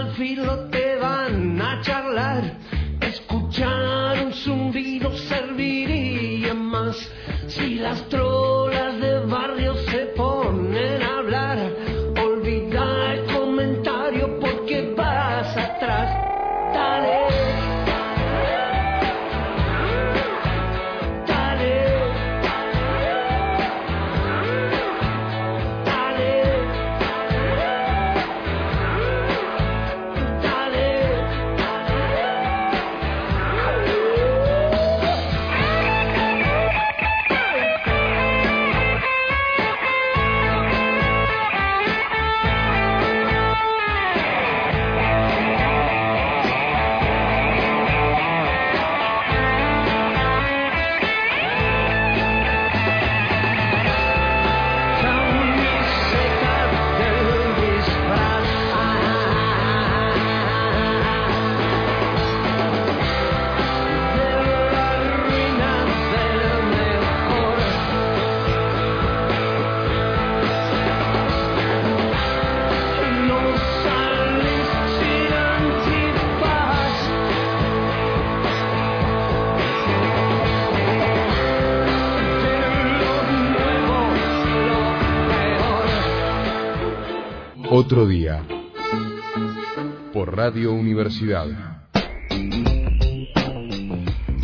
al filo te van a charlar. Escuchar un zumbido serviría más si las trolas Otro día. Por Radio Universidad.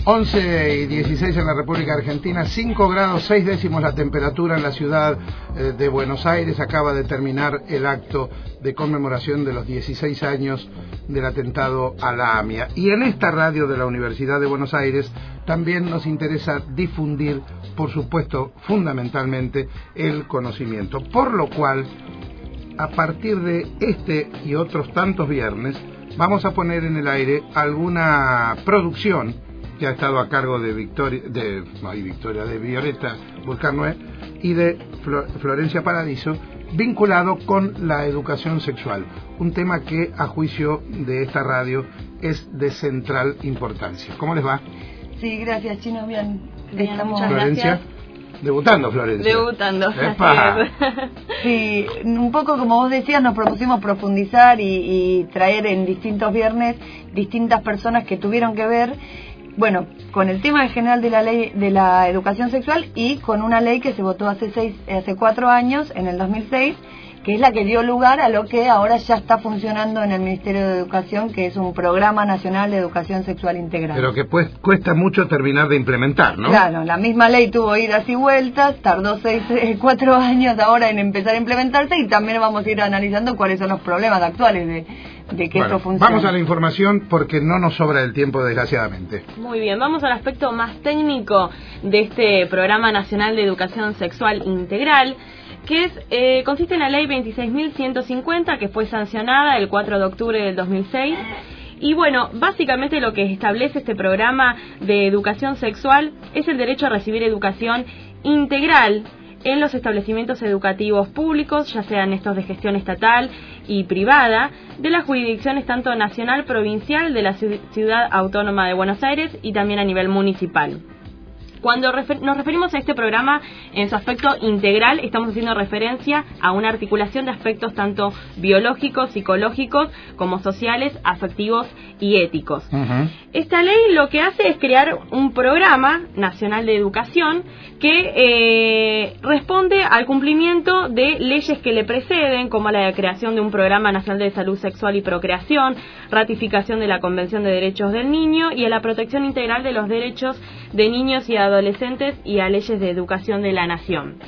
11 y 16 en la República Argentina, 5 grados 6 décimos la temperatura en la ciudad eh, de Buenos Aires. Acaba de terminar el acto de conmemoración de los 16 años del atentado a la AMIA. Y en esta radio de la Universidad de Buenos Aires también nos interesa difundir, por supuesto, fundamentalmente el conocimiento. Por lo cual, a partir de este y otros tantos viernes, vamos a poner en el aire alguna producción que ha estado a cargo de Victoria, de, ay, Victoria, de Violeta Vulcarnoé y de Flo- Florencia Paradiso, vinculado con la educación sexual, un tema que a juicio de esta radio es de central importancia. ¿Cómo les va? Sí, gracias, Chino. Bien, Bien, estamos muchas Florencia. Debutando, Florencia. Debutando. Sí, un poco como vos decías, nos propusimos profundizar y, y traer en distintos viernes distintas personas que tuvieron que ver, bueno, con el tema en general de la ley de la educación sexual y con una ley que se votó hace seis, hace cuatro años, en el 2006, que es la que dio lugar a lo que ahora ya está funcionando en el Ministerio de Educación, que es un programa nacional de educación sexual integral. Pero que pues, cuesta mucho terminar de implementar, ¿no? Claro, la misma ley tuvo idas y vueltas, tardó seis, eh, cuatro años ahora en empezar a implementarse y también vamos a ir analizando cuáles son los problemas actuales de, de que Bueno, esto funcione. vamos a la información porque no nos sobra el tiempo, desgraciadamente. Muy bien, vamos al aspecto más técnico de este Programa Nacional de Educación Sexual Integral, que es, eh, consiste en la Ley 26.150, que fue sancionada el 4 de octubre del 2006. Y bueno, básicamente lo que establece este programa de educación sexual es el derecho a recibir educación integral en los establecimientos educativos públicos, ya sean estos de gestión estatal y privada, de las jurisdicciones tanto nacional, provincial, de la ci- ciudad autónoma de Buenos Aires y también a nivel municipal. Cuando refer- nos referimos a este programa en su aspecto integral, estamos haciendo referencia a una articulación de aspectos tanto biológicos, psicológicos, como sociales, afectivos y éticos. Esta ley lo que hace es crear un programa nacional de educación que eh, responde al cumplimiento de leyes que le preceden, como la creación de un programa nacional de salud sexual y procreación, ratificación de la Convención de Derechos del Niño y a la protección integral de los derechos de niños y adolescentes y a leyes de educación de la nación.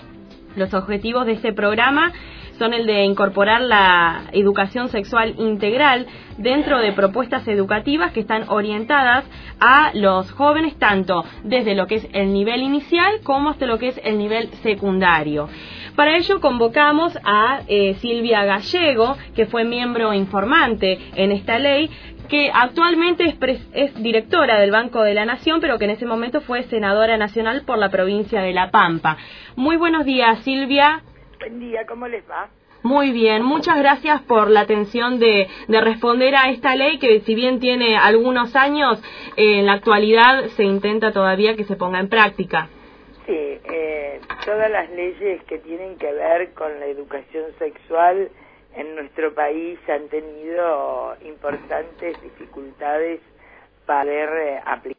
Los objetivos de este programa son el de incorporar la educación sexual integral dentro de propuestas educativas que están orientadas a los jóvenes tanto desde lo que es el nivel inicial como hasta lo que es el nivel secundario. Para ello convocamos a eh, Silvia Gallego, que fue miembro informante en esta ley, que actualmente es, es directora del Banco de la Nación, pero que en ese momento fue senadora nacional por la provincia de La Pampa. Muy buenos días, Silvia. Buen día, ¿cómo les va? Muy bien, muchas gracias por la atención de, de responder a esta ley que si bien tiene algunos años, eh, en la actualidad se intenta todavía que se ponga en práctica. Sí, eh, todas las leyes que tienen que ver con la educación sexual en nuestro país han tenido importantes dificultades para poder eh, aplicar